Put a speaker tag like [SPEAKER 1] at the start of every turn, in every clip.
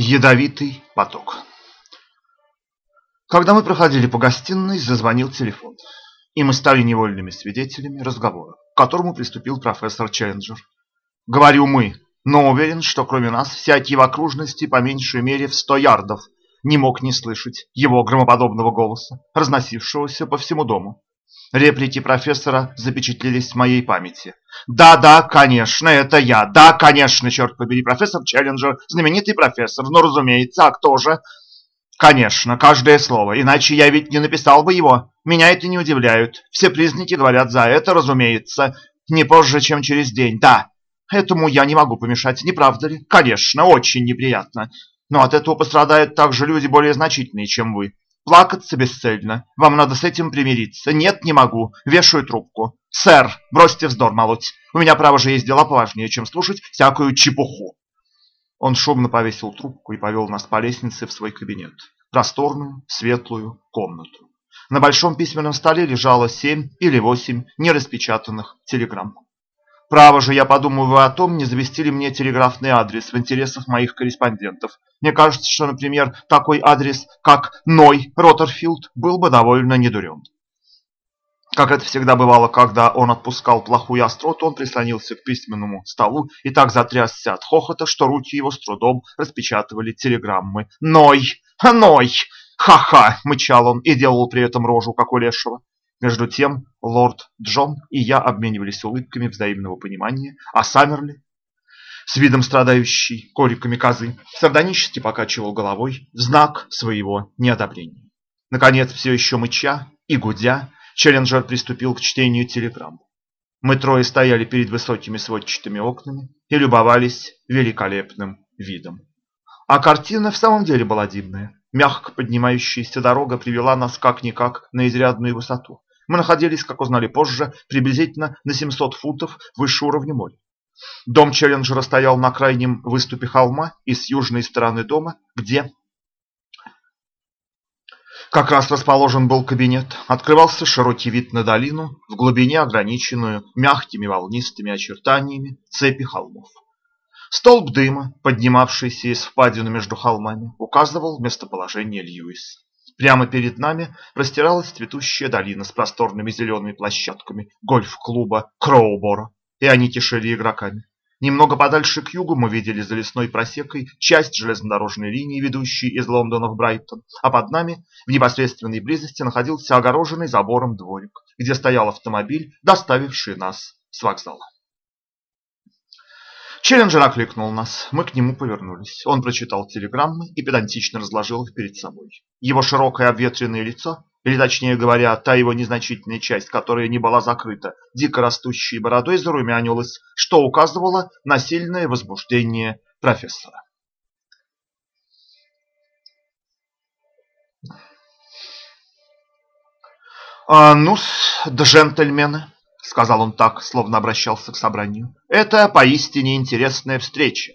[SPEAKER 1] Ядовитый поток. Когда мы проходили по гостиной, зазвонил телефон, и мы стали невольными свидетелями разговора, к которому приступил профессор Челленджер. Говорю «мы», но уверен, что кроме нас всякий в окружности по меньшей мере в сто ярдов не мог не слышать его громоподобного голоса, разносившегося по всему дому. Реплики профессора запечатлелись в моей памяти. Да-да, конечно, это я. Да, конечно, черт побери, профессор Челленджер, знаменитый профессор. Ну, разумеется, а кто же? Конечно, каждое слово, иначе я ведь не написал бы его. Меня это не удивляет. Все признаки говорят за это, разумеется. Не позже, чем через день. Да, этому я не могу помешать, не правда ли? Конечно, очень неприятно. Но от этого пострадают также люди более значительные, чем вы. Плакаться бесцельно. Вам надо с этим примириться. Нет, не могу. Вешаю трубку. Сэр, бросьте вздор молоть. У меня, право же, есть дела поважнее, чем слушать всякую чепуху. Он шумно повесил трубку и повел нас по лестнице в свой кабинет. Просторную, светлую комнату. На большом письменном столе лежало семь или восемь нераспечатанных телеграмм. Право же, я подумываю о том, не завести ли мне телеграфный адрес в интересах моих корреспондентов. Мне кажется, что, например, такой адрес, как Ной Роттерфилд, был бы довольно недурен. Как это всегда бывало, когда он отпускал плохую остроту, он прислонился к письменному столу и так затрясся от хохота, что руки его с трудом распечатывали телеграммы. «Ной! Ной! Ха-ха!» – мычал он и делал при этом рожу, как у лешего. Между тем лорд Джон и я обменивались улыбками взаимного понимания, а Саммерли, с видом страдающий кориками козы, сардонически покачивал головой в знак своего неодобрения. Наконец, все еще мыча и гудя, Челленджер приступил к чтению телеграмм. Мы трое стояли перед высокими сводчатыми окнами и любовались великолепным видом. А картина в самом деле была дивная. Мягко поднимающаяся дорога привела нас как-никак на изрядную высоту. Мы находились, как узнали позже, приблизительно на 700 футов выше уровня моря. Дом Челленджера стоял на крайнем выступе холма и с южной стороны дома, где как раз расположен был кабинет, открывался широкий вид на долину, в глубине ограниченную мягкими волнистыми очертаниями цепи холмов. Столб дыма, поднимавшийся из впадины между холмами, указывал местоположение Льюис. Прямо перед нами простиралась цветущая долина с просторными зелеными площадками гольф-клуба Кроубора, и они кишели игроками. Немного подальше к югу мы видели за лесной просекой часть железнодорожной линии, ведущей из Лондона в Брайтон, а под нами в непосредственной близости находился огороженный забором дворик, где стоял автомобиль, доставивший нас с вокзала. Челленджер окликнул нас. Мы к нему повернулись. Он прочитал телеграммы и педантично разложил их перед собой. Его широкое обветренное лицо, или точнее говоря, та его незначительная часть, которая не была закрыта, дико растущей бородой зарумянилась, что указывало на сильное возбуждение профессора. «А ну-с, джентльмены», сказал он так, словно обращался к собранию. Это поистине интересная встреча.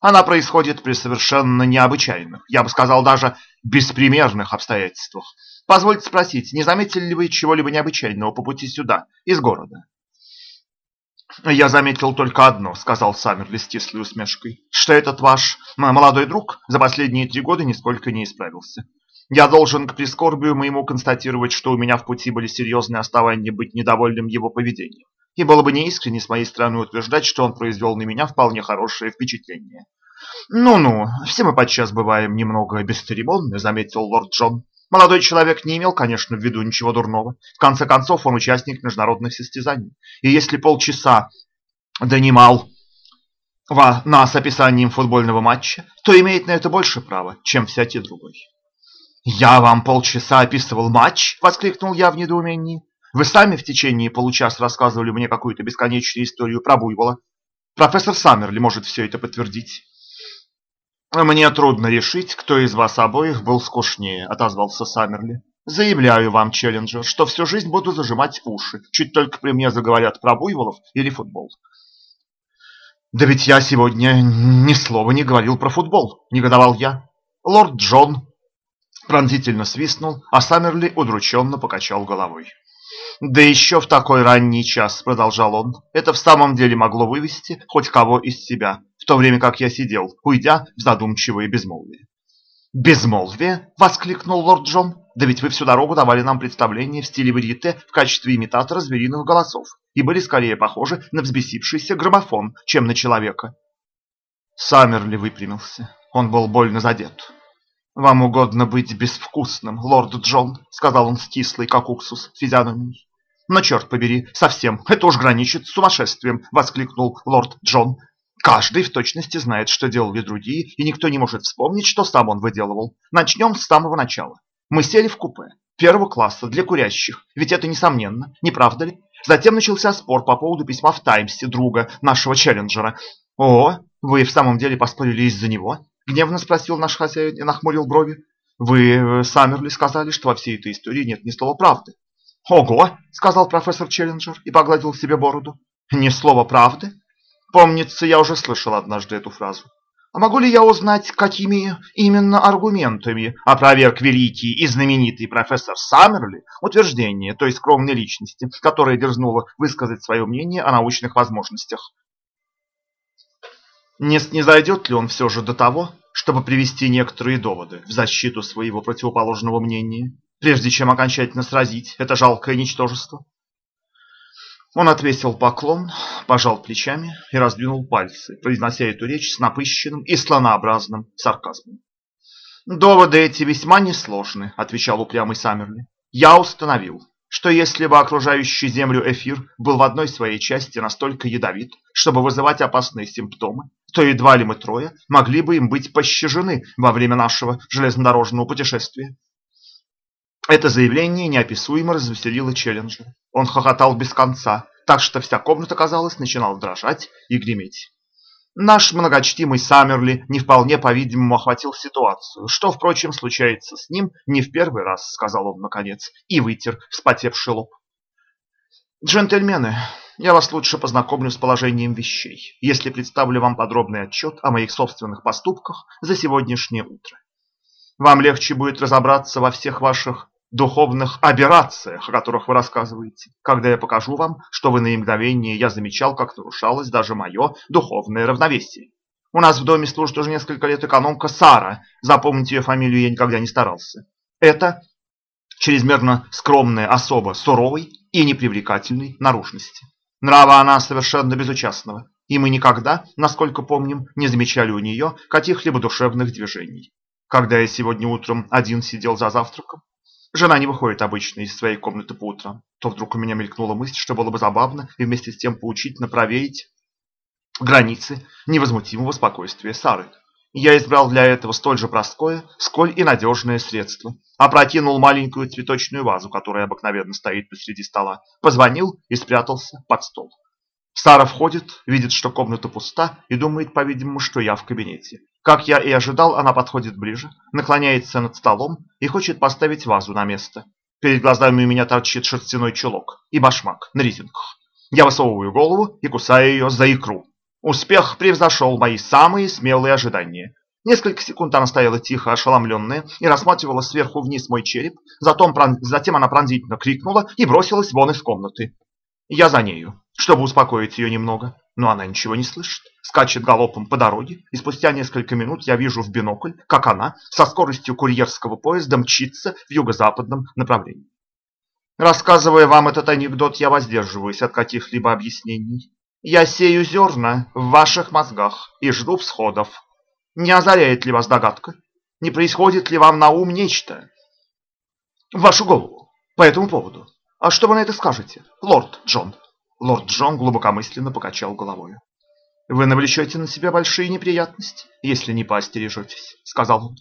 [SPEAKER 1] Она происходит при совершенно необычайных, я бы сказал даже беспримерных обстоятельствах. Позвольте спросить, не заметили ли вы чего-либо необычайного по пути сюда, из города? «Я заметил только одно», — сказал Саммерли с кислой усмешкой, «что этот ваш молодой друг за последние три года нисколько не исправился. Я должен к прискорбию моему констатировать, что у меня в пути были серьезные основания быть недовольным его поведением. И было бы неискренне с моей стороны утверждать, что он произвел на меня вполне хорошее впечатление. «Ну-ну, все мы подчас бываем немного бесцеремонны», — заметил лорд Джон. Молодой человек не имел, конечно, в виду ничего дурного. В конце концов, он участник международных состязаний. И если полчаса донимал нас описанием футбольного матча, то имеет на это больше права, чем всякий другой. «Я вам полчаса описывал матч?» – воскликнул я в недоумении. «Вы сами в течение получаса рассказывали мне какую-то бесконечную историю про буйвола. Профессор Саммерли может все это подтвердить». «Мне трудно решить, кто из вас обоих был скучнее», – отозвался Саммерли. «Заявляю вам, Челленджер, что всю жизнь буду зажимать уши, чуть только при мне заговорят про буйволов или футбол». «Да ведь я сегодня ни слова не говорил про футбол», – негодовал я. Лорд Джон пронзительно свистнул, а Саммерли удрученно покачал головой. Да еще в такой ранний час, продолжал он, это в самом деле могло вывести хоть кого из себя, в то время как я сидел, уйдя в задумчивое безмолвие. «Безмолвие?» – воскликнул лорд Джон. «Да ведь вы всю дорогу давали нам представление в стиле варьете в качестве имитатора звериных голосов и были скорее похожи на взбесившийся граммофон, чем на человека». Саммерли выпрямился. Он был больно задет. «Вам угодно быть безвкусным, лорд Джон», — сказал он с кислой, как уксус, физиономией. «Но черт побери, совсем, это уж граничит с сумасшествием!» — воскликнул лорд Джон. «Каждый в точности знает, что делали другие, и никто не может вспомнить, что сам он выделывал. Начнем с самого начала. Мы сели в купе первого класса для курящих, ведь это несомненно, не правда ли? Затем начался спор по поводу письма в Таймсе друга нашего челленджера. О, вы в самом деле поспорили из-за него? Гневно спросил наш хозяин и нахмурил брови. Вы, э, Саммерли, сказали, что во всей этой истории нет ни слова правды. Ого, сказал профессор Челленджер и погладил себе бороду. Ни слова правды? Помнится, я уже слышал однажды эту фразу. А могу ли я узнать, какими именно аргументами опроверг великий и знаменитый профессор Саммерли утверждение той скромной личности, которая дерзнула высказать свое мнение о научных возможностях не снизойдет ли он все же до того, чтобы привести некоторые доводы в защиту своего противоположного мнения, прежде чем окончательно сразить это жалкое ничтожество? Он отвесил поклон, пожал плечами и раздвинул пальцы, произнося эту речь с напыщенным и слонообразным сарказмом. «Доводы эти весьма несложны», — отвечал упрямый Саммерли. «Я установил, что если бы окружающий Землю эфир был в одной своей части настолько ядовит, чтобы вызывать опасные симптомы, то едва ли мы трое могли бы им быть пощажены во время нашего железнодорожного путешествия. Это заявление неописуемо развеселило Челленджера. Он хохотал без конца, так что вся комната, казалось, начинала дрожать и греметь. Наш многочтимый Саммерли не вполне, по-видимому, охватил ситуацию, что, впрочем, случается с ним не в первый раз, сказал он наконец, и вытер вспотевший лоб. Джентльмены, я вас лучше познакомлю с положением вещей, если представлю вам подробный отчет о моих собственных поступках за сегодняшнее утро. Вам легче будет разобраться во всех ваших духовных аберрациях, о которых вы рассказываете, когда я покажу вам, что в иные мгновения я замечал, как нарушалось даже мое духовное равновесие. У нас в доме служит уже несколько лет экономка Сара, запомнить ее фамилию я никогда не старался. Это чрезмерно скромная особа суровой и непривлекательной наружности. Нрава она совершенно безучастного, и мы никогда, насколько помним, не замечали у нее каких-либо душевных движений. Когда я сегодня утром один сидел за завтраком, Жена не выходит обычно из своей комнаты по утрам. То вдруг у меня мелькнула мысль, что было бы забавно и вместе с тем поучительно проверить границы невозмутимого спокойствия Сары. Я избрал для этого столь же простое, сколь и надежное средство. Опрокинул маленькую цветочную вазу, которая обыкновенно стоит посреди стола, позвонил и спрятался под стол. Сара входит, видит, что комната пуста и думает, по-видимому, что я в кабинете. Как я и ожидал, она подходит ближе, наклоняется над столом и хочет поставить вазу на место. Перед глазами у меня торчит шерстяной чулок и башмак на резинках. Я высовываю голову и кусаю ее за икру. Успех превзошел мои самые смелые ожидания. Несколько секунд она стояла тихо, ошеломленная, и рассматривала сверху вниз мой череп. Затем, затем она пронзительно крикнула и бросилась вон из комнаты. Я за нею, чтобы успокоить ее немного, но она ничего не слышит. Скачет галопом по дороге, и спустя несколько минут я вижу в бинокль, как она со скоростью курьерского поезда мчится в юго-западном направлении. Рассказывая вам этот анекдот, я воздерживаюсь от каких-либо объяснений. Я сею зерна в ваших мозгах и жду всходов. Не озаряет ли вас догадка? Не происходит ли вам на ум нечто? В вашу голову по этому поводу. «А что вы на это скажете, лорд Джон?» Лорд Джон глубокомысленно покачал головой. «Вы навлечете на себя большие неприятности, если не поостережетесь», — сказал он.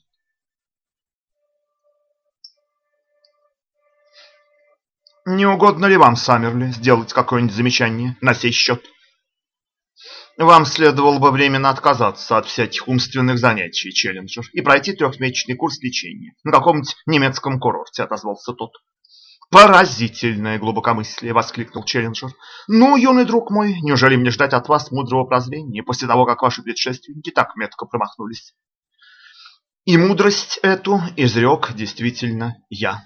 [SPEAKER 1] «Не угодно ли вам, Саммерли, сделать какое-нибудь замечание на сей счет?» «Вам следовало бы временно отказаться от всяких умственных занятий, Челленджер, и пройти трехмесячный курс лечения на каком-нибудь немецком курорте», — отозвался тот. «Поразительное глубокомыслие!» — воскликнул Челленджер. «Ну, юный друг мой, неужели мне ждать от вас мудрого прозрения после того, как ваши предшественники так метко промахнулись?» И мудрость эту изрек действительно я.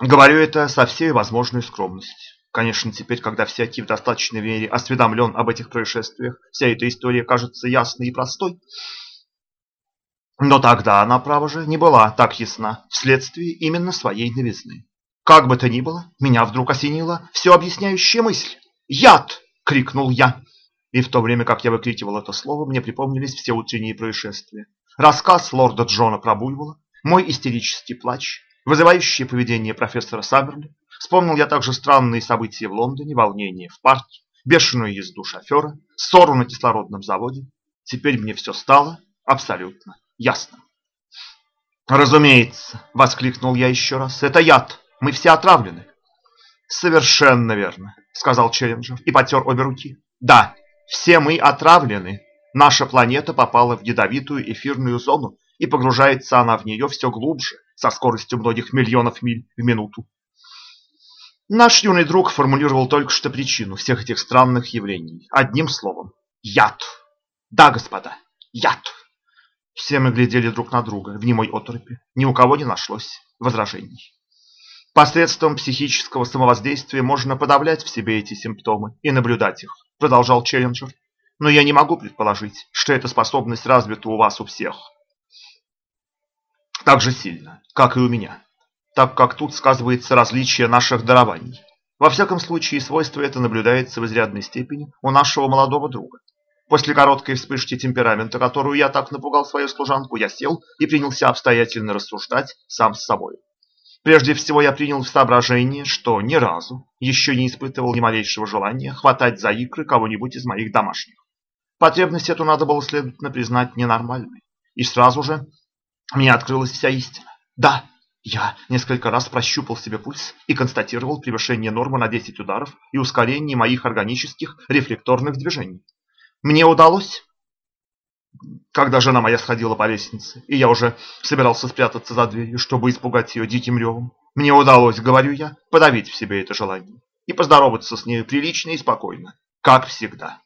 [SPEAKER 1] Говорю это со всей возможной скромностью. Конечно, теперь, когда всякий в достаточной мере осведомлен об этих происшествиях, вся эта история кажется ясной и простой. Но тогда она, право же, не была так ясна, вследствие именно своей новизны. Как бы то ни было, меня вдруг осенила все объясняющая мысль. «Яд!» — крикнул я. И в то время, как я выкрикивал это слово, мне припомнились все утренние происшествия. Рассказ лорда Джона про буйвола, мой истерический плач, вызывающее поведение профессора Саммерли. Вспомнил я также странные события в Лондоне, волнение в парке, бешеную езду шофера, ссору на кислородном заводе. Теперь мне все стало абсолютно ясно. «Разумеется!» — воскликнул я еще раз. «Это яд! Мы все отравлены!» «Совершенно верно!» — сказал Челленджер и потер обе руки. «Да, все мы отравлены. Наша планета попала в ядовитую эфирную зону, и погружается она в нее все глубже, со скоростью многих миллионов миль в минуту. Наш юный друг формулировал только что причину всех этих странных явлений. Одним словом, яд. Да, господа, яд. Все мы глядели друг на друга в немой оторопи. Ни у кого не нашлось возражений. Посредством психического самовоздействия можно подавлять в себе эти симптомы и наблюдать их, продолжал Челленджер. Но я не могу предположить, что эта способность развита у вас у всех. Так же сильно, как и у меня, так как тут сказывается различие наших дарований. Во всяком случае, свойство это наблюдается в изрядной степени у нашего молодого друга. После короткой вспышки темперамента, которую я так напугал свою служанку, я сел и принялся обстоятельно рассуждать сам с собой. Прежде всего я принял в соображение, что ни разу еще не испытывал ни малейшего желания хватать за икры кого-нибудь из моих домашних. Потребность эту надо было, следовательно, признать ненормальной. И сразу же мне открылась вся истина. Да, я несколько раз прощупал себе пульс и констатировал превышение нормы на 10 ударов и ускорение моих органических рефлекторных движений. Мне удалось, когда жена моя сходила по лестнице, и я уже собирался спрятаться за дверью, чтобы испугать ее диким ревом, мне удалось, говорю я, подавить в себе это желание и поздороваться с нею прилично и спокойно, как всегда.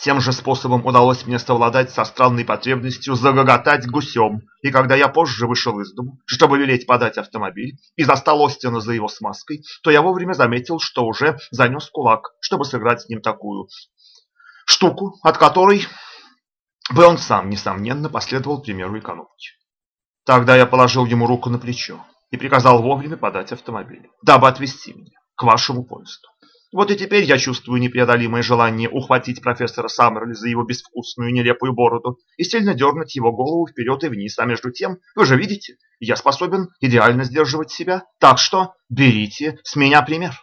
[SPEAKER 1] Тем же способом удалось мне совладать со странной потребностью загоготать гусем, и когда я позже вышел из дому, чтобы велеть подать автомобиль, и застал Остина за его смазкой, то я вовремя заметил, что уже занес кулак, чтобы сыграть с ним такую штуку, от которой бы он сам, несомненно, последовал примеру экономки. Тогда я положил ему руку на плечо и приказал вовремя подать автомобиль, дабы отвезти меня к вашему поезду. Вот и теперь я чувствую непреодолимое желание ухватить профессора Саммерли за его безвкусную нелепую бороду и сильно дернуть его голову вперед и вниз. А между тем, вы же видите, я способен идеально сдерживать себя. Так что берите с меня пример.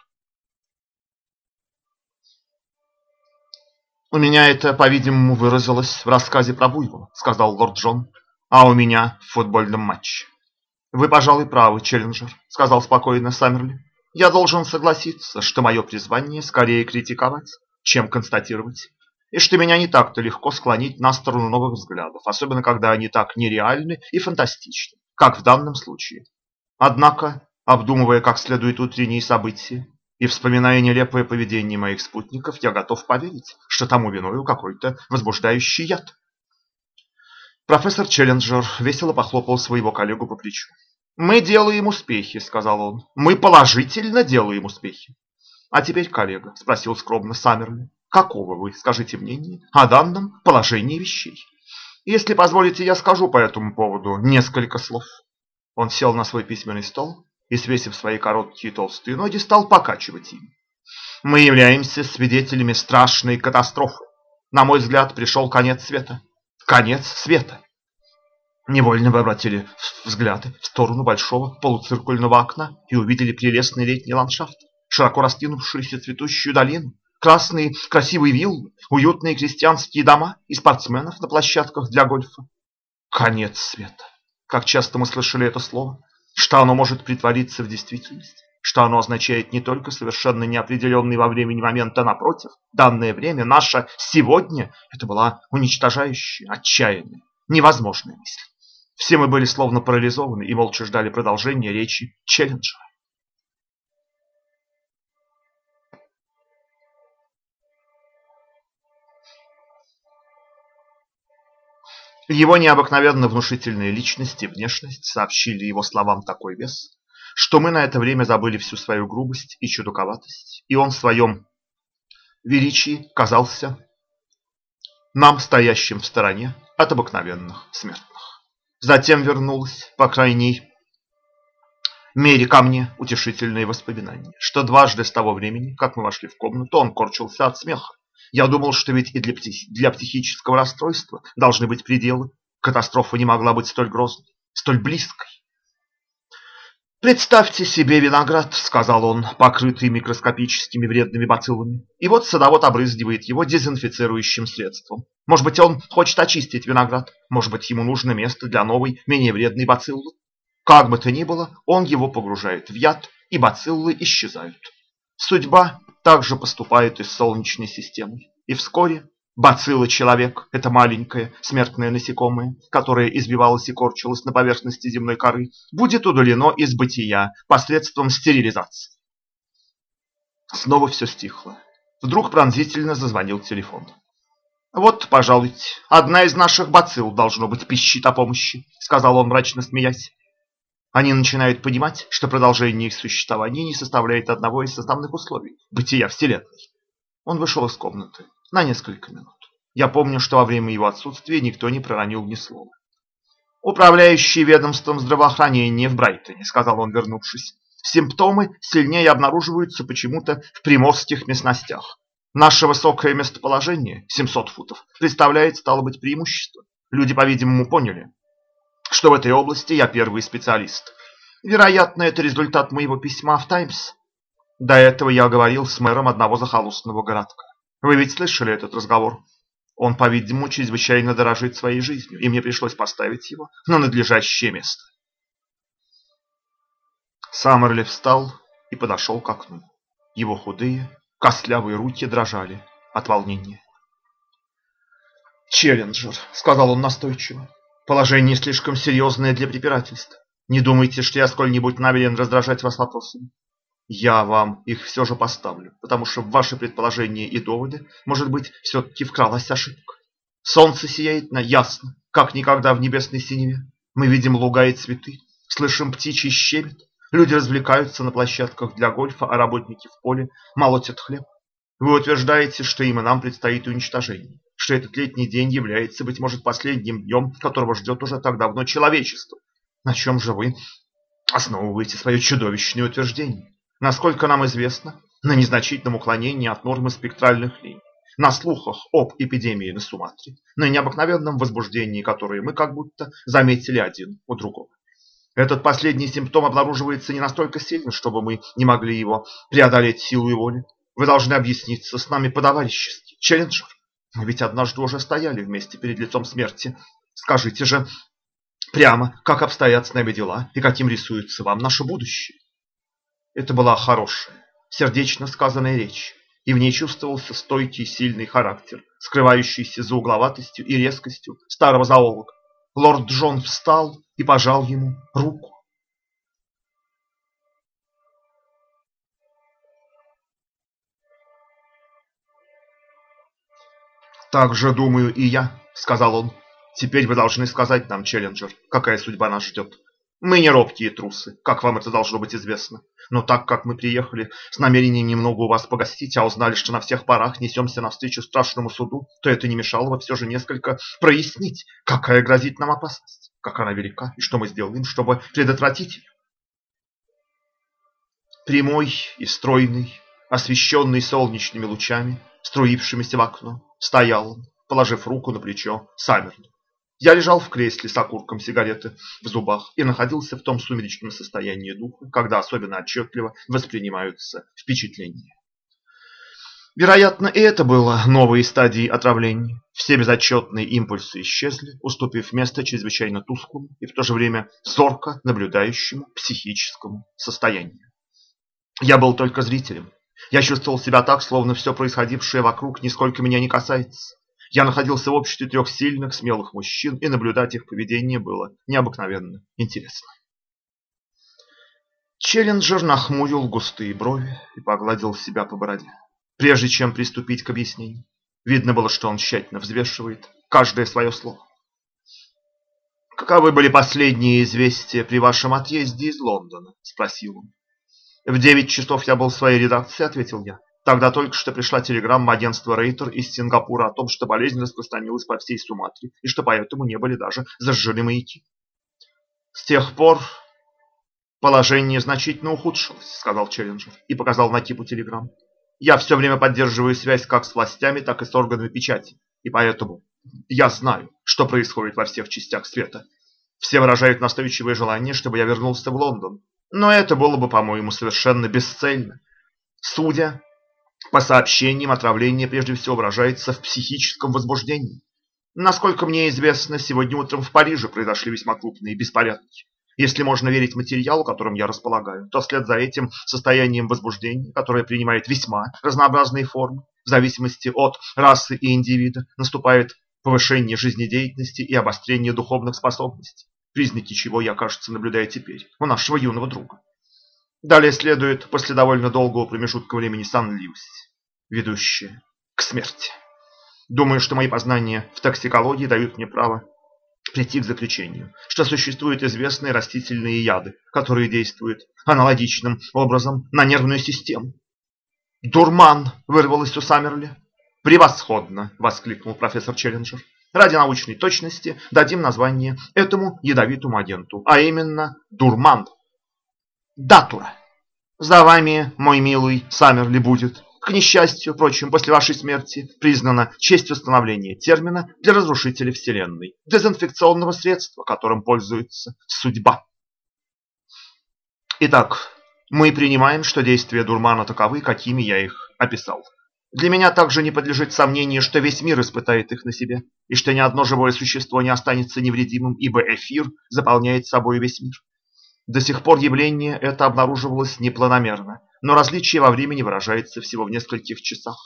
[SPEAKER 1] У меня это, по-видимому, выразилось в рассказе про Буйвола, сказал лорд Джон, а у меня в футбольном матче. Вы, пожалуй, правы, Челленджер, сказал спокойно Саммерли. Я должен согласиться, что мое призвание скорее критиковать, чем констатировать, и что меня не так-то легко склонить на сторону новых взглядов, особенно когда они так нереальны и фантастичны, как в данном случае. Однако, обдумывая как следует утренние события и вспоминая нелепое поведение моих спутников, я готов поверить, что тому виною какой-то возбуждающий яд. Профессор Челленджер весело похлопал своего коллегу по плечу. «Мы делаем успехи», — сказал он. «Мы положительно делаем успехи». «А теперь, коллега», — спросил скромно Саммерли, «какого вы, скажите мнение, о данном положении вещей? Если позволите, я скажу по этому поводу несколько слов». Он сел на свой письменный стол и, свесив свои короткие толстые ноги, стал покачивать им. «Мы являемся свидетелями страшной катастрофы. На мой взгляд, пришел конец света. Конец света. Невольно вы обратили взгляд в сторону большого полуциркульного окна и увидели прелестный летний ландшафт, широко раскинувшуюся цветущую долину, красные красивые виллы, уютные крестьянские дома и спортсменов на площадках для гольфа. Конец света. Как часто мы слышали это слово, что оно может притвориться в действительность, что оно означает не только совершенно неопределенный во времени момент, а напротив, данное время, наше сегодня, это была уничтожающая, отчаянная, невозможная мысль. Все мы были словно парализованы и молча ждали продолжения речи Челленджера. Его необыкновенно внушительные личность и внешность сообщили его словам такой вес, что мы на это время забыли всю свою грубость и чудаковатость, и он в своем величии казался нам, стоящим в стороне от обыкновенных смертных. Затем вернулось, по крайней мере, ко мне утешительные воспоминания, что дважды с того времени, как мы вошли в комнату, он корчился от смеха. Я думал, что ведь и для, псих... для психического расстройства должны быть пределы. Катастрофа не могла быть столь грозной, столь близкой. «Представьте себе виноград», — сказал он, покрытый микроскопическими вредными бациллами. И вот садовод обрызгивает его дезинфицирующим средством. Может быть, он хочет очистить виноград, может быть, ему нужно место для новой, менее вредной бациллы. Как бы то ни было, он его погружает в яд, и бациллы исчезают. Судьба также поступает и с Солнечной системой. И вскоре Бацилла человек – это маленькое смертное насекомое, которое избивалось и корчилось на поверхности земной коры, будет удалено из бытия посредством стерилизации. Снова все стихло. Вдруг пронзительно зазвонил телефон. «Вот, пожалуйте, одна из наших бацилл, должно быть, пищит о помощи», – сказал он, мрачно смеясь. Они начинают понимать, что продолжение их существования не составляет одного из составных условий бытия Вселенной. Он вышел из комнаты на несколько минут. Я помню, что во время его отсутствия никто не проронил ни слова. «Управляющий ведомством здравоохранения в Брайтоне», — сказал он, вернувшись. «Симптомы сильнее обнаруживаются почему-то в приморских местностях. Наше высокое местоположение, 700 футов, представляет, стало быть, преимущество. Люди, по-видимому, поняли, что в этой области я первый специалист. Вероятно, это результат моего письма в «Таймс». До этого я говорил с мэром одного захолустного городка. Вы ведь слышали этот разговор? Он, по-видимому, чрезвычайно дорожит своей жизнью, и мне пришлось поставить его на надлежащее место. Саммерли встал и подошел к окну. Его худые, костлявые руки дрожали от волнения. «Челленджер», — сказал он настойчиво, — «положение слишком серьезное для препирательств. Не думайте, что я сколь-нибудь намерен раздражать вас вопросами. Я вам их все же поставлю, потому что ваши предположения и доводы, может быть, все-таки вкралась ошибка. Солнце сияет на ясно, как никогда в небесной синеве. Мы видим луга и цветы, слышим птичий щебет. Люди развлекаются на площадках для гольфа, а работники в поле молотят хлеб. Вы утверждаете, что им и нам предстоит уничтожение, что этот летний день является, быть может, последним днем, которого ждет уже так давно человечество. На чем же вы основываете свое чудовищное утверждение? Насколько нам известно, на незначительном уклонении от нормы спектральных линий, на слухах об эпидемии на Суматре, на необыкновенном возбуждении, которое мы как будто заметили один у другого. Этот последний симптом обнаруживается не настолько сильно, чтобы мы не могли его преодолеть силой воли. Вы должны объясниться с нами по-товарищески. Челленджер, мы ведь однажды уже стояли вместе перед лицом смерти. Скажите же прямо, как обстоят с нами дела и каким рисуется вам наше будущее. Это была хорошая, сердечно сказанная речь, и в ней чувствовался стойкий сильный характер, скрывающийся за угловатостью и резкостью старого зоолога. Лорд Джон встал и пожал ему руку. «Так же думаю и я», — сказал он. «Теперь вы должны сказать нам, Челленджер, какая судьба нас ждет. Мы не робкие трусы, как вам это должно быть известно. Но так как мы приехали с намерением немного у вас погостить, а узнали, что на всех парах несемся навстречу страшному суду, то это не мешало бы все же несколько прояснить, какая грозит нам опасность, как она велика, и что мы сделаем, чтобы предотвратить ее. Прямой и стройный, освещенный солнечными лучами, струившимися в окно, стоял положив руку на плечо Саммерли. Я лежал в кресле с окурком сигареты в зубах и находился в том сумеречном состоянии духа, когда особенно отчетливо воспринимаются впечатления. Вероятно, и это было новой стадией отравления. Все безотчетные импульсы исчезли, уступив место чрезвычайно тусклому и в то же время зорко наблюдающему психическому состоянию. Я был только зрителем. Я чувствовал себя так, словно все происходившее вокруг нисколько меня не касается. Я находился в обществе трех сильных, смелых мужчин, и наблюдать их поведение было необыкновенно интересно. Челленджер нахмурил густые брови и погладил себя по бороде. Прежде чем приступить к объяснению, видно было, что он тщательно взвешивает каждое свое слово. «Каковы были последние известия при вашем отъезде из Лондона?» – спросил он. «В девять часов я был в своей редакции», – ответил я. Тогда только что пришла телеграмма агентства Рейтер из Сингапура о том, что болезнь распространилась по всей Суматре и что поэтому не были даже зажжены маяки. С тех пор положение значительно ухудшилось, сказал Челленджер и показал на типу телеграмм. Я все время поддерживаю связь как с властями, так и с органами печати, и поэтому я знаю, что происходит во всех частях света. Все выражают настойчивое желание, чтобы я вернулся в Лондон, но это было бы, по-моему, совершенно бесцельно. Судя по сообщениям, отравление прежде всего выражается в психическом возбуждении. Насколько мне известно, сегодня утром в Париже произошли весьма крупные беспорядки. Если можно верить материалу, которым я располагаю, то вслед за этим состоянием возбуждения, которое принимает весьма разнообразные формы, в зависимости от расы и индивида, наступает повышение жизнедеятельности и обострение духовных способностей, признаки чего я, кажется, наблюдаю теперь у нашего юного друга. Далее следует после довольно долгого промежутка времени сонливость, ведущая к смерти. Думаю, что мои познания в токсикологии дают мне право прийти к заключению, что существуют известные растительные яды, которые действуют аналогичным образом на нервную систему. «Дурман!» – вырвалось у Саммерли. «Превосходно!» – воскликнул профессор Челленджер. «Ради научной точности дадим название этому ядовитому агенту, а именно дурман». Датура. За вами, мой милый, Саммерли будет. К несчастью, впрочем, после вашей смерти признана честь восстановления термина для разрушителя Вселенной, дезинфекционного средства, которым пользуется судьба. Итак, мы принимаем, что действия дурмана таковы, какими я их описал. Для меня также не подлежит сомнению, что весь мир испытает их на себе, и что ни одно живое существо не останется невредимым, ибо эфир заполняет собой весь мир. До сих пор явление это обнаруживалось непланомерно, но различие во времени выражается всего в нескольких часах.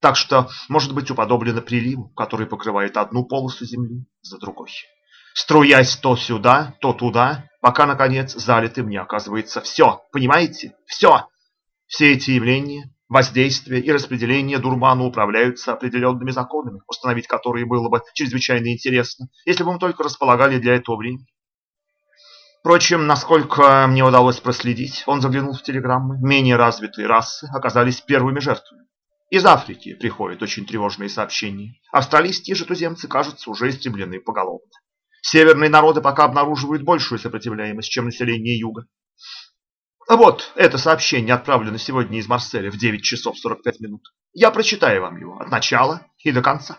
[SPEAKER 1] Так что может быть уподоблено приливу, который покрывает одну полосу Земли за другой. Струясь то сюда, то туда, пока, наконец, залитым не оказывается все. Понимаете? Все. Все эти явления, воздействие и распределение дурмана управляются определенными законами, установить которые было бы чрезвычайно интересно, если бы мы только располагали для этого времени. Впрочем, насколько мне удалось проследить, он заглянул в телеграммы, менее развитые расы оказались первыми жертвами. Из Африки приходят очень тревожные сообщения. Австралийские же туземцы, кажется, уже истреблены поголовно. Северные народы пока обнаруживают большую сопротивляемость, чем население юга. Вот это сообщение отправлено сегодня из Марселя в 9 часов 45 минут. Я прочитаю вам его от начала и до конца.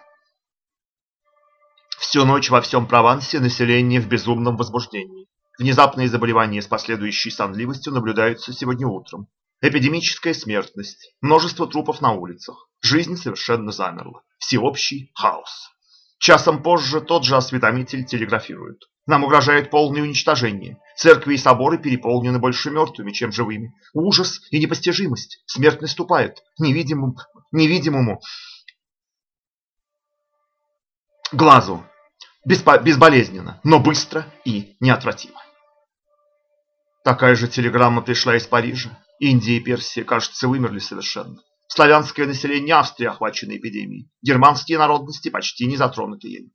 [SPEAKER 1] Всю ночь во всем Провансе население в безумном возбуждении. Внезапные заболевания с последующей сонливостью наблюдаются сегодня утром. Эпидемическая смертность, множество трупов на улицах. Жизнь совершенно замерла. Всеобщий хаос. Часом позже тот же осведомитель телеграфирует. Нам угрожает полное уничтожение. Церкви и соборы переполнены больше мертвыми, чем живыми. Ужас и непостижимость. Смерть наступает. Невидимому, невидимому глазу. Безболезненно, но быстро и неотвратимо. Такая же телеграмма пришла из Парижа. Индия и Персия, кажется, вымерли совершенно. Славянское население Австрии охвачено эпидемией. Германские народности почти не затронуты ею.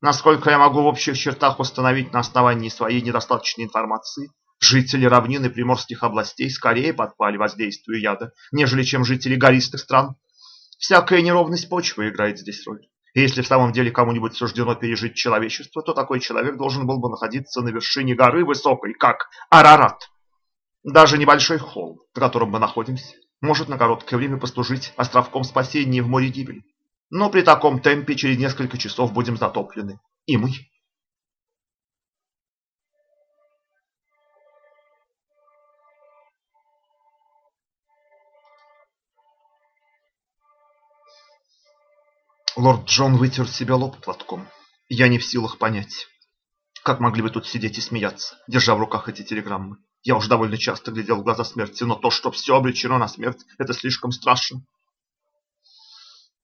[SPEAKER 1] Насколько я могу в общих чертах установить на основании своей недостаточной информации, жители равнины приморских областей скорее подпали воздействию яда, нежели чем жители гористых стран. Всякая неровность почвы играет здесь роль. И если в самом деле кому-нибудь суждено пережить человечество, то такой человек должен был бы находиться на вершине горы высокой, как Арарат. Даже небольшой холм, на котором мы находимся, может на короткое время послужить островком спасения в море гибели. Но при таком темпе через несколько часов будем затоплены. И мы. Лорд Джон вытер себе лоб платком. Я не в силах понять, как могли вы тут сидеть и смеяться, держа в руках эти телеграммы. Я уж довольно часто глядел в глаза смерти, но то, что все обречено на смерть, это слишком страшно.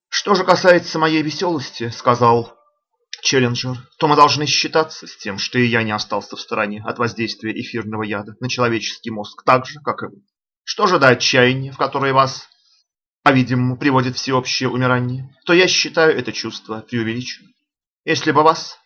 [SPEAKER 1] Что же касается моей веселости, сказал Челленджер, то мы должны считаться с тем, что и я не остался в стороне от воздействия эфирного яда на человеческий мозг, так же, как и вы. Что же до отчаяния, в которое вас по-видимому, приводит всеобщее умирание, то я считаю это чувство преувеличенным. Если бы вас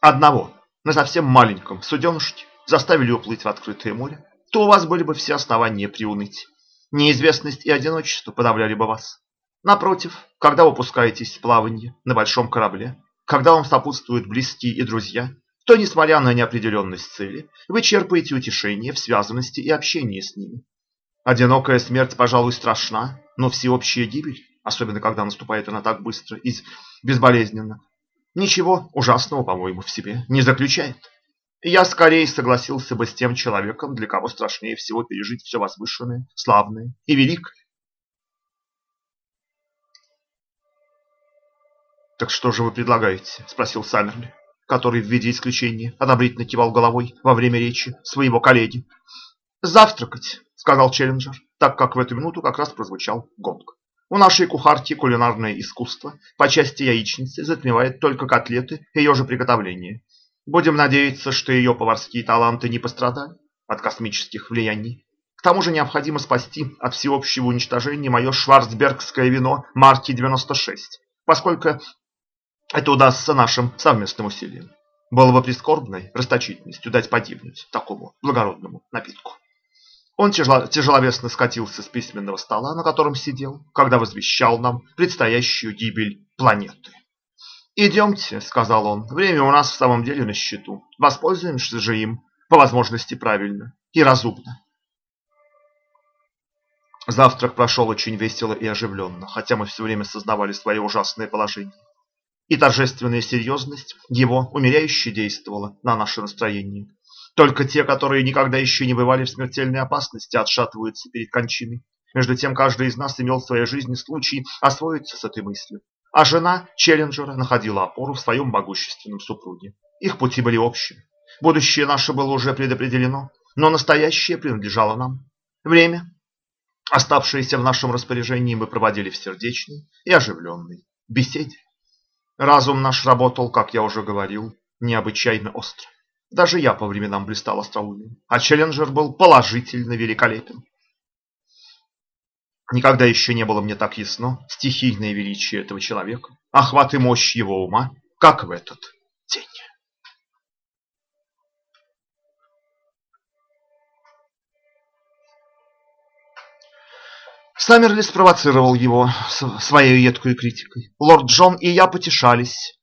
[SPEAKER 1] одного на совсем маленьком суденышке заставили уплыть в открытое море, то у вас были бы все основания приуныть. Неизвестность и одиночество подавляли бы вас. Напротив, когда вы пускаетесь в плавание на большом корабле, когда вам сопутствуют близкие и друзья, то, несмотря на неопределенность цели, вы черпаете утешение в связанности и общении с ними. Одинокая смерть, пожалуй, страшна, но всеобщая гибель, особенно когда наступает она так быстро и безболезненно, ничего ужасного, по-моему, в себе не заключает. Я скорее согласился бы с тем человеком, для кого страшнее всего пережить все возвышенное, славное и великое. «Так что же вы предлагаете?» – спросил Саммерли, который в виде исключения одобрительно кивал головой во время речи своего коллеги. «Завтракать», – сказал Челленджер, так как в эту минуту как раз прозвучал гонг. У нашей кухарки кулинарное искусство по части яичницы затмевает только котлеты ее же приготовление. Будем надеяться, что ее поварские таланты не пострадали от космических влияний. К тому же необходимо спасти от всеобщего уничтожения мое шварцбергское вино марки 96, поскольку это удастся нашим совместным усилиям. Было бы прискорбной расточительностью дать погибнуть такому благородному напитку. Он тяжело, тяжеловесно скатился с письменного стола, на котором сидел, когда возвещал нам предстоящую гибель планеты. «Идемте», — сказал он, — «время у нас в самом деле на счету. Воспользуемся же им, по возможности правильно и разумно». Завтрак прошел очень весело и оживленно, хотя мы все время сознавали свое ужасное положение и торжественная серьезность его умеряюще действовала на наше настроение. Только те, которые никогда еще не бывали в смертельной опасности, отшатываются перед кончиной. Между тем, каждый из нас имел в своей жизни случай освоиться с этой мыслью. А жена Челленджера находила опору в своем могущественном супруге. Их пути были общие. Будущее наше было уже предопределено, но настоящее принадлежало нам. Время, оставшееся в нашем распоряжении, мы проводили в сердечной и оживленной беседе. Разум наш работал, как я уже говорил, необычайно остро. Даже я по временам блистал остроумием, а Челленджер был положительно великолепен. Никогда еще не было мне так ясно стихийное величие этого человека, охват и мощь его ума, как в этот день. Саммерли спровоцировал его своей едкой критикой. Лорд Джон и я потешались,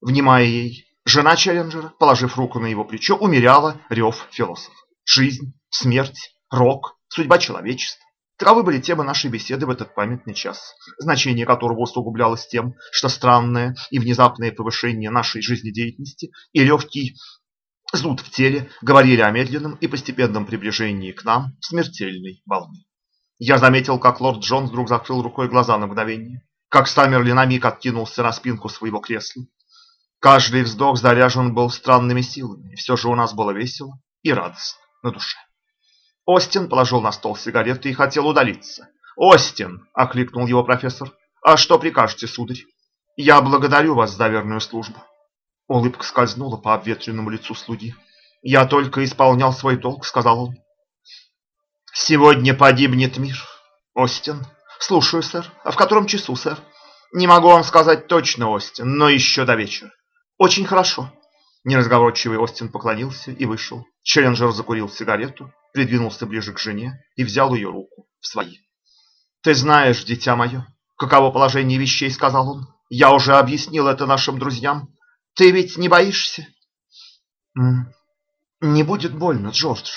[SPEAKER 1] внимая ей. Жена Челленджера, положив руку на его плечо, умеряла рев философа. Жизнь, смерть, рок, судьба человечества. Таковы были темы нашей беседы в этот памятный час, значение которого усугублялось тем, что странное и внезапное повышение нашей жизнедеятельности и легкий зуд в теле говорили о медленном и постепенном приближении к нам смертельной волны. Я заметил, как лорд Джон вдруг закрыл рукой глаза на мгновение, как Саммерли на миг откинулся на спинку своего кресла. Каждый вздох заряжен был странными силами, и все же у нас было весело и радостно на душе. Остин положил на стол сигареты и хотел удалиться. «Остин!» – окликнул его профессор. «А что прикажете, сударь? Я благодарю вас за верную службу». Улыбка скользнула по обветренному лицу слуги. «Я только исполнял свой долг», – сказал он. Сегодня погибнет мир. Остин. Слушаю, сэр. А в котором часу, сэр? Не могу вам сказать точно, Остин, но еще до вечера. Очень хорошо. Неразговорчивый Остин поклонился и вышел. Челленджер закурил сигарету, придвинулся ближе к жене и взял ее руку в свои. «Ты знаешь, дитя мое, каково положение вещей», — сказал он. «Я уже объяснил это нашим друзьям. Ты ведь не боишься?» «Не будет больно, Джордж.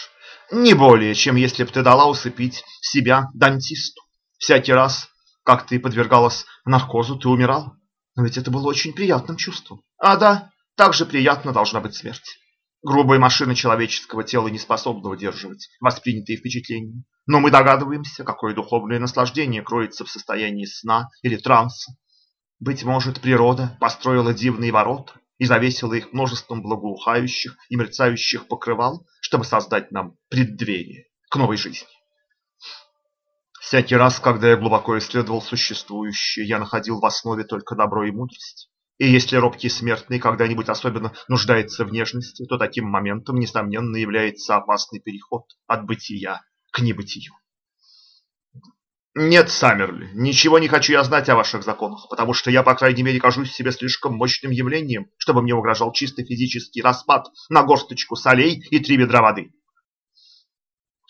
[SPEAKER 1] Не более, чем если бы ты дала усыпить себя дантисту. Всякий раз, как ты подвергалась наркозу, ты умирала. Но ведь это было очень приятным чувством. А да, так же приятно должна быть смерть. Грубая машина человеческого тела не способна выдерживать воспринятые впечатления. Но мы догадываемся, какое духовное наслаждение кроется в состоянии сна или транса. Быть может, природа построила дивные ворота, и завесила их множеством благоухающих и мерцающих покрывал, чтобы создать нам преддверие к новой жизни. Всякий раз, когда я глубоко исследовал существующее, я находил в основе только добро и мудрость. И если робкий смертный когда-нибудь особенно нуждается в нежности, то таким моментом, несомненно, является опасный переход от бытия к небытию. Нет, Саммерли, ничего не хочу я знать о ваших законах, потому что я, по крайней мере, кажусь себе слишком мощным явлением, чтобы мне угрожал чисто физический распад на горсточку солей и три ведра воды.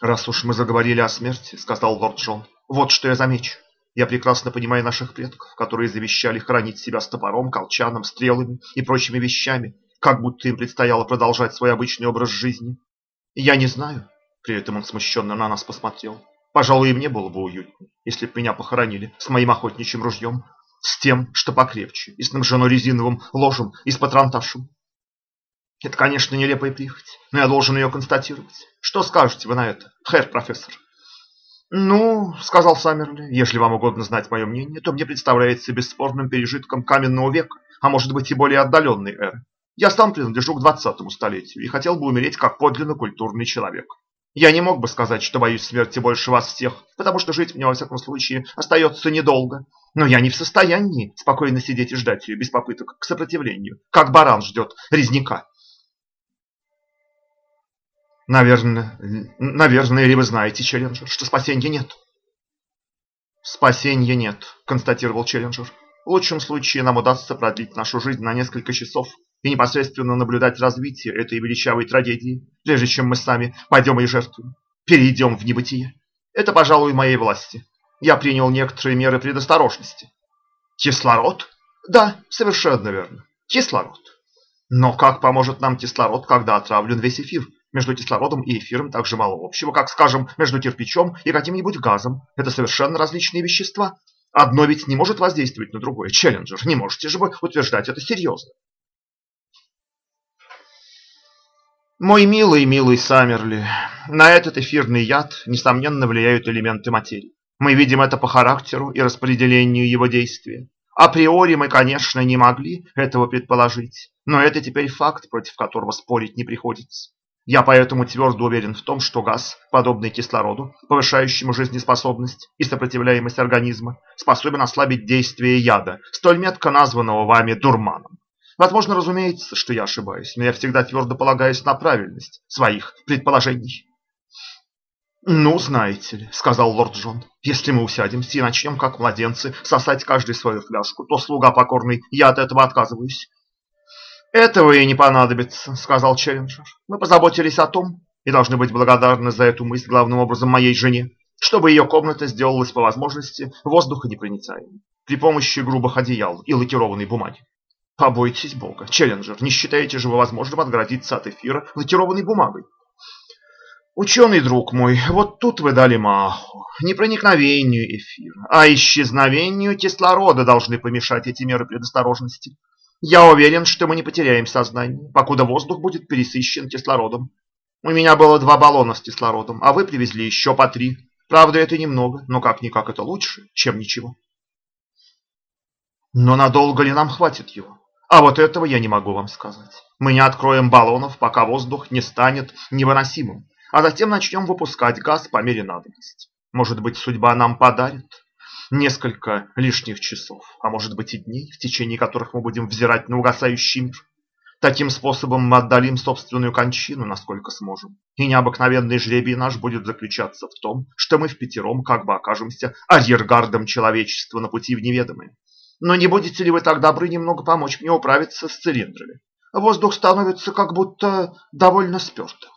[SPEAKER 1] «Раз уж мы заговорили о смерти, — сказал лорд Джон, — вот что я замечу. Я прекрасно понимаю наших предков, которые завещали хранить себя с топором, колчаном, стрелами и прочими вещами, как будто им предстояло продолжать свой обычный образ жизни. Я не знаю, — при этом он смущенно на нас посмотрел, — пожалуй, и мне было бы уютнее, если бы меня похоронили с моим охотничьим ружьем, с тем, что покрепче, и снабжено резиновым ложем и с патронташем. Это, конечно, нелепая прихоть, но я должен ее констатировать. Что скажете вы на это, хэр профессор? Ну, сказал Саммерли, если вам угодно знать мое мнение, то мне представляется бесспорным пережитком каменного века, а может быть и более отдаленной эры. Я сам принадлежу к двадцатому столетию и хотел бы умереть как подлинно культурный человек. Я не мог бы сказать, что боюсь смерти больше вас всех, потому что жить мне, во всяком случае, остается недолго. Но я не в состоянии спокойно сидеть и ждать ее без попыток к сопротивлению, как баран ждет резняка. Наверное, наверное, или вы знаете, Челленджер, что спасения нет? Спасения нет, констатировал Челленджер. В лучшем случае нам удастся продлить нашу жизнь на несколько часов и непосредственно наблюдать развитие этой величавой трагедии, прежде чем мы сами пойдем и жертвуем, перейдем в небытие. Это, пожалуй, моей власти. Я принял некоторые меры предосторожности. Кислород? Да, совершенно верно. Кислород. Но как поможет нам кислород, когда отравлен весь эфир? Между кислородом и эфиром так же мало общего, как, скажем, между кирпичом и каким-нибудь газом. Это совершенно различные вещества. Одно ведь не может воздействовать на другое. Челленджер, не можете же вы утверждать это серьезно. Мой милый, милый Саммерли, на этот эфирный яд, несомненно, влияют элементы материи. Мы видим это по характеру и распределению его действия. Априори мы, конечно, не могли этого предположить, но это теперь факт, против которого спорить не приходится. Я поэтому твердо уверен в том, что газ, подобный кислороду, повышающему жизнеспособность и сопротивляемость организма, способен ослабить действие яда, столь метко названного вами дурманом. Возможно, разумеется, что я ошибаюсь, но я всегда твердо полагаюсь на правильность своих предположений. «Ну, знаете ли», — сказал лорд Джон, — «если мы усядемся и начнем, как младенцы, сосать каждый свою фляжку, то слуга покорный, я от этого отказываюсь. «Этого и не понадобится», — сказал Челленджер. «Мы позаботились о том, и должны быть благодарны за эту мысль главным образом моей жене, чтобы ее комната сделалась по возможности воздухонепроницаемой при помощи грубых одеял и лакированной бумаги. Побойтесь Бога, Челленджер, не считаете же вы возможным отгородиться от эфира лакированной бумагой? Ученый друг мой, вот тут вы дали маху. Не проникновению эфира, а исчезновению кислорода должны помешать эти меры предосторожности. Я уверен, что мы не потеряем сознание, покуда воздух будет пересыщен кислородом. У меня было два баллона с кислородом, а вы привезли еще по три. Правда, это немного, но как-никак это лучше, чем ничего. Но надолго ли нам хватит его? А вот этого я не могу вам сказать. Мы не откроем баллонов, пока воздух не станет невыносимым, а затем начнем выпускать газ по мере надобности. Может быть, судьба нам подарит несколько лишних часов, а может быть и дней, в течение которых мы будем взирать на угасающий мир. Таким способом мы отдалим собственную кончину, насколько сможем. И необыкновенный жребий наш будет заключаться в том, что мы в пятером как бы окажемся арьергардом человечества на пути в неведомое. Но не будете ли вы так добры немного помочь мне управиться с цилиндрами? Воздух становится как будто довольно спертым.